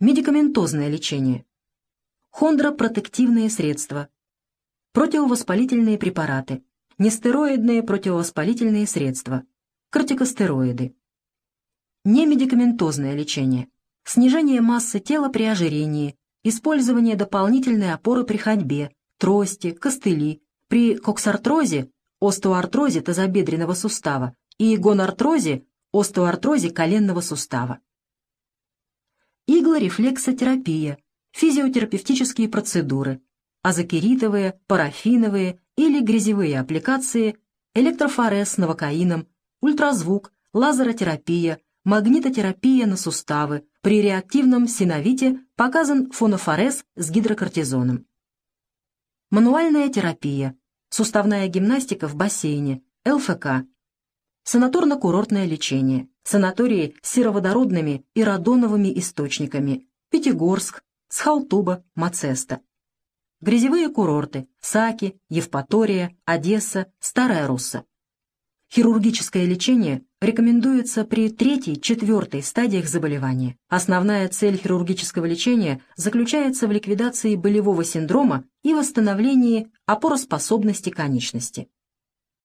Медикаментозное лечение. Хондропротективные средства. Противовоспалительные препараты. Нестероидные противовоспалительные средства. Кортикостероиды. Немедикаментозное лечение. Снижение массы тела при ожирении. Использование дополнительной опоры при ходьбе, трости, костыли. При коксартрозе, остеоартрозе тазобедренного сустава и гонартрозе, остеоартрозе коленного сустава. Иглорефлексотерапия, физиотерапевтические процедуры, азокеритовые, парафиновые или грязевые аппликации, электрофорез с новокаином, ультразвук, лазеротерапия, магнитотерапия на суставы. При реактивном синовите показан фонофорез с гидрокортизоном. Мануальная терапия, суставная гимнастика в бассейне, ЛФК, санаторно-курортное лечение, санатории с сероводородными и радоновыми источниками, Пятигорск, Схалтуба, Мацеста. Грязевые курорты, Саки, Евпатория, Одесса, Старая Русса. Хирургическое лечение рекомендуется при третьей-четвертой стадиях заболевания. Основная цель хирургического лечения заключается в ликвидации болевого синдрома и восстановлении опороспособности конечности.